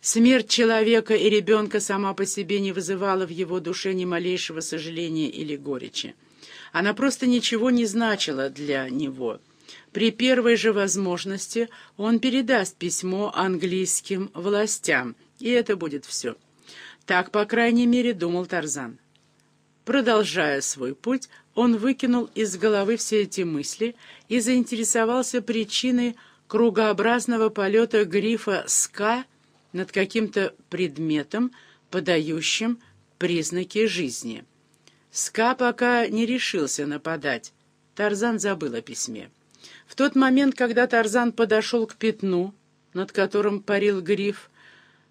Смерть человека и ребенка сама по себе не вызывала в его душе ни малейшего сожаления или горечи. Она просто ничего не значила для него. При первой же возможности он передаст письмо английским властям, и это будет все. Так, по крайней мере, думал Тарзан. Продолжая свой путь, он выкинул из головы все эти мысли и заинтересовался причиной кругообразного полета грифа «ска» над каким-то предметом, подающим признаки жизни. Ска пока не решился нападать. Тарзан забыл о письме. В тот момент, когда Тарзан подошел к пятну, над которым парил гриф,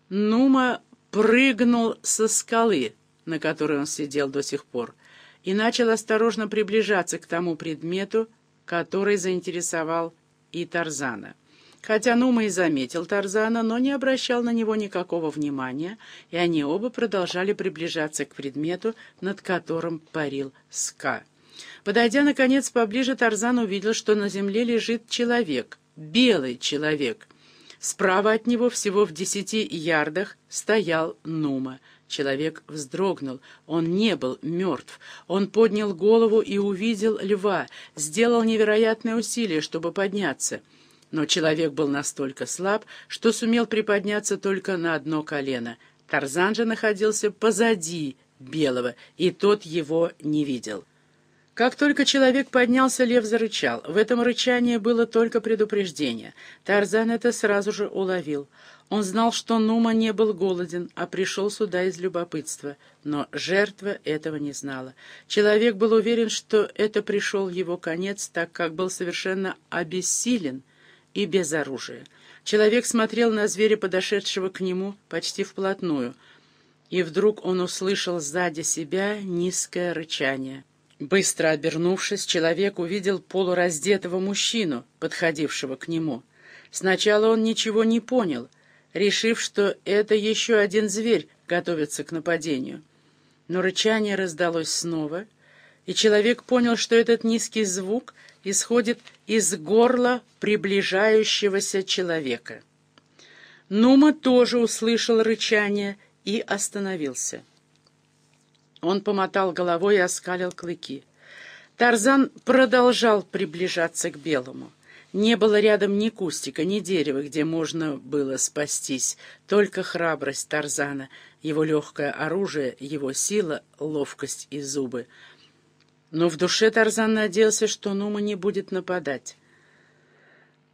Нума прыгнул со скалы, на которой он сидел до сих пор, и начал осторожно приближаться к тому предмету, который заинтересовал и Тарзана. Хотя Нума и заметил Тарзана, но не обращал на него никакого внимания, и они оба продолжали приближаться к предмету, над которым парил Ска. Подойдя, наконец, поближе, Тарзан увидел, что на земле лежит человек, белый человек. Справа от него, всего в десяти ярдах, стоял Нума. Человек вздрогнул. Он не был мертв. Он поднял голову и увидел льва, сделал невероятное усилие, чтобы подняться. Но человек был настолько слаб, что сумел приподняться только на одно колено. Тарзан же находился позади белого, и тот его не видел. Как только человек поднялся, лев зарычал. В этом рычании было только предупреждение. Тарзан это сразу же уловил. Он знал, что Нума не был голоден, а пришел сюда из любопытства. Но жертва этого не знала. Человек был уверен, что это пришел его конец, так как был совершенно обессилен и без оружия. Человек смотрел на зверя, подошедшего к нему, почти вплотную. И вдруг он услышал сзади себя низкое рычание. Быстро обернувшись, человек увидел полураздетого мужчину, подходившего к нему. Сначала он ничего не понял, решив, что это еще один зверь готовится к нападению. Но рычание раздалось снова, и человек понял, что этот низкий звук исходит из горла приближающегося человека. Нума тоже услышал рычание и остановился. Он помотал головой и оскалил клыки. Тарзан продолжал приближаться к белому. Не было рядом ни кустика, ни дерева, где можно было спастись, только храбрость Тарзана, его легкое оружие, его сила, ловкость и зубы. Но в душе Тарзан надеялся, что Нума не будет нападать.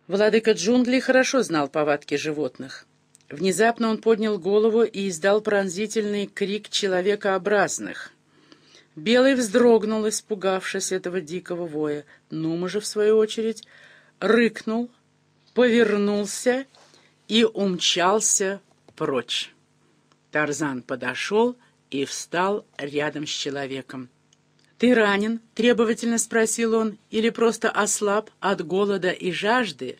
Владыка джунглей хорошо знал повадки животных. Внезапно он поднял голову и издал пронзительный крик человекообразных. Белый вздрогнул, испугавшись этого дикого воя. Нума же, в свою очередь, рыкнул, повернулся и умчался прочь. Тарзан подошел и встал рядом с человеком. «Ты ранен?» — требовательно спросил он. «Или просто ослаб от голода и жажды?»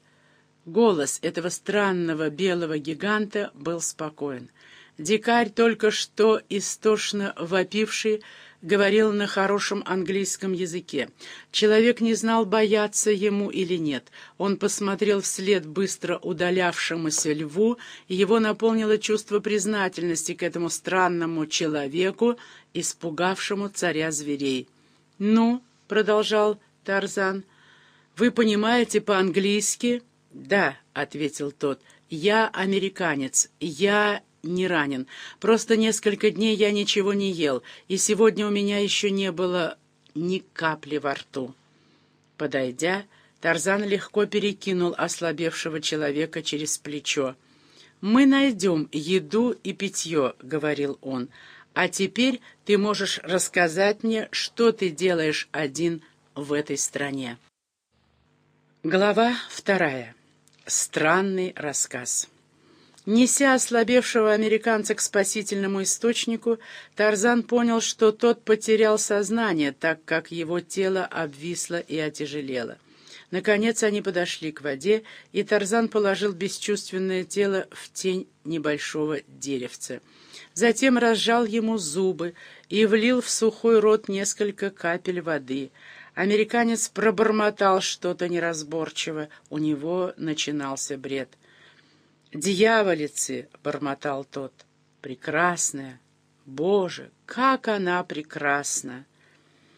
Голос этого странного белого гиганта был спокоен. Дикарь, только что истошно вопивший, говорил на хорошем английском языке. Человек не знал, бояться ему или нет. Он посмотрел вслед быстро удалявшемуся льву, и его наполнило чувство признательности к этому странному человеку, испугавшему царя зверей. «Ну», — продолжал Тарзан, — «вы понимаете по-английски?» «Да», — ответил тот, — «я американец, я не ранен. Просто несколько дней я ничего не ел, и сегодня у меня еще не было ни капли во рту». Подойдя, Тарзан легко перекинул ослабевшего человека через плечо. «Мы найдем еду и питье», — говорил он. «А теперь ты можешь рассказать мне, что ты делаешь один в этой стране». Глава вторая. Странный рассказ. Неся ослабевшего американца к спасительному источнику, Тарзан понял, что тот потерял сознание, так как его тело обвисло и отяжелело. Наконец они подошли к воде, и Тарзан положил бесчувственное тело в тень небольшого деревца. Затем разжал ему зубы и влил в сухой рот несколько капель воды — Американец пробормотал что-то неразборчиво. У него начинался бред. Дьяволицы!» — бормотал тот. «Прекрасная! Боже, как она прекрасна!»